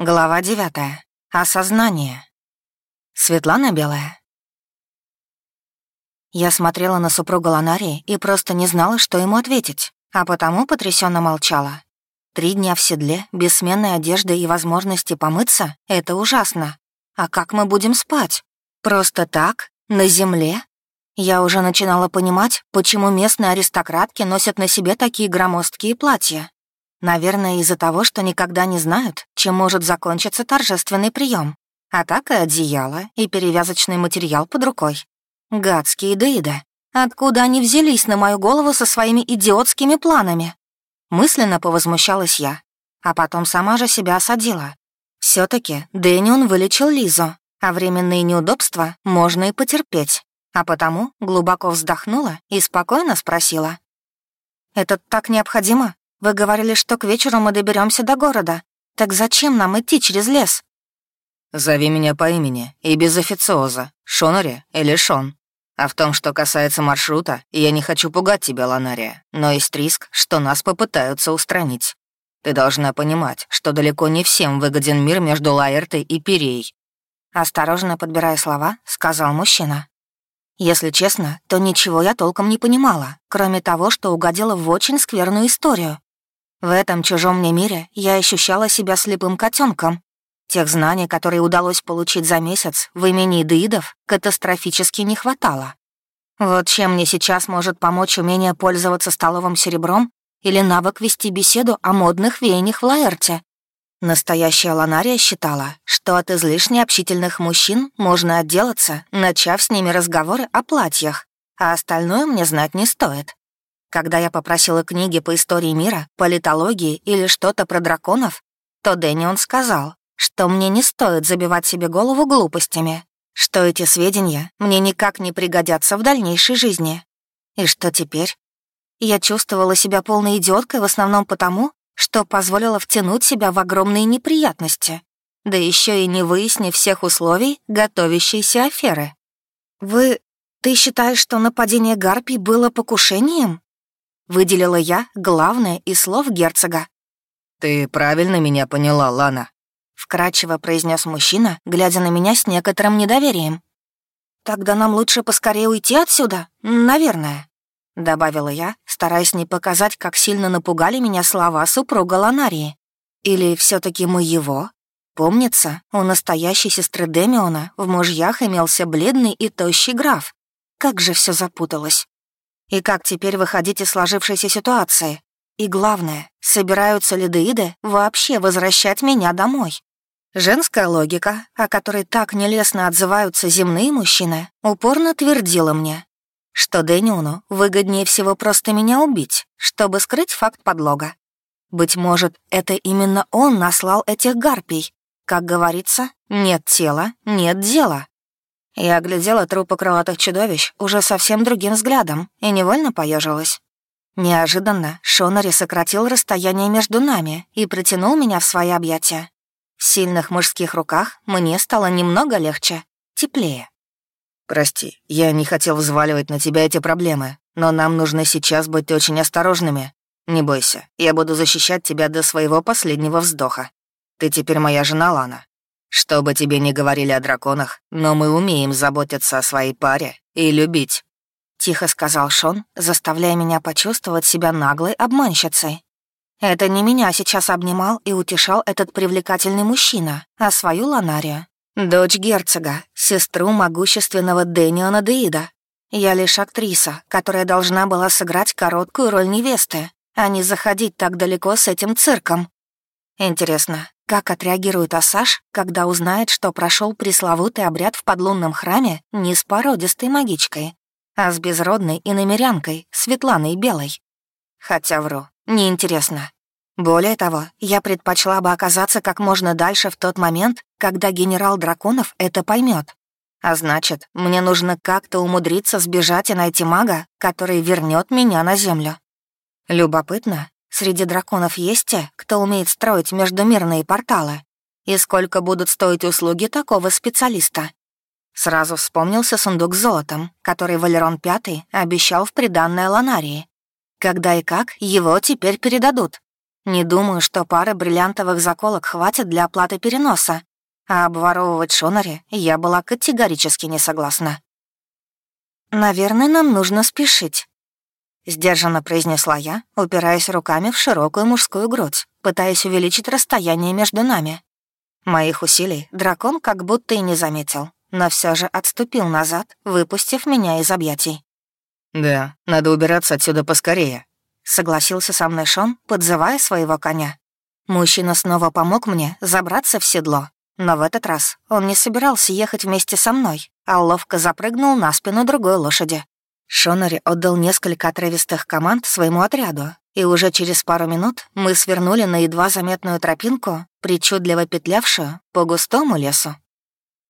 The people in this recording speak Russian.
Глава девятая. Осознание. Светлана Белая. Я смотрела на супруга Ланарии и просто не знала, что ему ответить, а потому потрясенно молчала. Три дня в седле, без сменной одежды и возможности помыться — это ужасно. А как мы будем спать? Просто так? На земле? Я уже начинала понимать, почему местные аристократки носят на себе такие громоздкие платья. Наверное, из-за того, что никогда не знают, чем может закончиться торжественный прием. А так и одеяло, и перевязочный материал под рукой. Гадские деиды. Откуда они взялись на мою голову со своими идиотскими планами? Мысленно повозмущалась я, а потом сама же себя осадила. все таки Дэнион вылечил Лизу, а временные неудобства можно и потерпеть. А потому глубоко вздохнула и спокойно спросила. «Это так необходимо?» Вы говорили, что к вечеру мы доберемся до города. Так зачем нам идти через лес?» «Зови меня по имени и без официоза, Шонари или Шон. А в том, что касается маршрута, я не хочу пугать тебя, Ланария, но есть риск, что нас попытаются устранить. Ты должна понимать, что далеко не всем выгоден мир между Лаэртой и Перей». Осторожно подбирая слова, сказал мужчина. Если честно, то ничего я толком не понимала, кроме того, что угодила в очень скверную историю. В этом чужом мне мире я ощущала себя слепым котенком. Тех знаний, которые удалось получить за месяц в имени Деидов, катастрофически не хватало. Вот чем мне сейчас может помочь умение пользоваться столовым серебром или навык вести беседу о модных веяниях в Лаэрте. Настоящая Ланария считала, что от излишне общительных мужчин можно отделаться, начав с ними разговоры о платьях, а остальное мне знать не стоит. Когда я попросила книги по истории мира, политологии или что-то про драконов, то Дэнион сказал, что мне не стоит забивать себе голову глупостями, что эти сведения мне никак не пригодятся в дальнейшей жизни. И что теперь? Я чувствовала себя полной идиоткой в основном потому, что позволила втянуть себя в огромные неприятности, да еще и не выяснив всех условий готовящейся аферы. «Вы... ты считаешь, что нападение Гарпий было покушением?» Выделила я главное из слов герцога. «Ты правильно меня поняла, Лана», — вкрадчиво произнес мужчина, глядя на меня с некоторым недоверием. «Тогда нам лучше поскорее уйти отсюда, наверное», — добавила я, стараясь не показать, как сильно напугали меня слова супруга Ланарии. «Или все таки мы его?» Помнится, у настоящей сестры Демиона в мужьях имелся бледный и тощий граф. Как же все запуталось. И как теперь выходить из сложившейся ситуации? И главное, собираются ли деиды вообще возвращать меня домой? Женская логика, о которой так нелестно отзываются земные мужчины, упорно твердила мне, что Дэниуну выгоднее всего просто меня убить, чтобы скрыть факт подлога. Быть может, это именно он наслал этих гарпий. Как говорится, нет тела, нет дела. Я оглядела трупы крылатых чудовищ уже совсем другим взглядом и невольно поежилась. Неожиданно Шонари сократил расстояние между нами и притянул меня в свои объятия. В сильных мужских руках мне стало немного легче, теплее. «Прости, я не хотел взваливать на тебя эти проблемы, но нам нужно сейчас быть очень осторожными. Не бойся, я буду защищать тебя до своего последнего вздоха. Ты теперь моя жена, Лана, что бы тебе ни говорили о драконах, но мы умеем заботиться о своей паре и любить», — тихо сказал Шон, заставляя меня почувствовать себя наглой обманщицей. Это не меня сейчас обнимал и утешал этот привлекательный мужчина, а свою Ланарию. Дочь герцога, сестру могущественного Дэниона Деида. Я лишь актриса, которая должна была сыграть короткую роль невесты, а не заходить так далеко с этим цирком. Интересно, как отреагирует Асаш, когда узнает, что прошел пресловутый обряд в подлунном храме не с породистой магичкой, а с безродной иномерянкой, Светланой Белой? Хотя вру, неинтересно. Более того, я предпочла бы оказаться как можно дальше в тот момент, когда генерал драконов это поймет. А значит, мне нужно как-то умудриться сбежать и найти мага, который вернет меня на землю. Любопытно, Среди драконов есть те, кто умеет строить междумирные порталы. И сколько будут стоить услуги такого специалиста? Сразу вспомнился сундук с золотом, который Валерон Пятый обещал в приданное Ланарии. Когда и как его теперь передадут? Не думаю, что пары бриллиантовых заколок хватит для оплаты переноса, а обворовывать Шонари я была категорически не согласна. «Наверное, нам нужно спешить», — сдержанно произнесла я, упираясь руками в широкую мужскую грудь, пытаясь увеличить расстояние между нами. Моих усилий дракон как будто и не заметил, но все же отступил назад, выпустив меня из объятий. «Да, надо убираться отсюда поскорее», — согласился со мной Шон, подзывая своего коня. Мужчина снова помог мне забраться в седло, но в этот раз он не собирался ехать вместе со мной, а ловко запрыгнул на спину другой лошади. Шонари отдал несколько отрывистых команд своему отряду, и уже через пару минут мы свернули на едва заметную тропинку, причудливо петлявшую по густому лесу.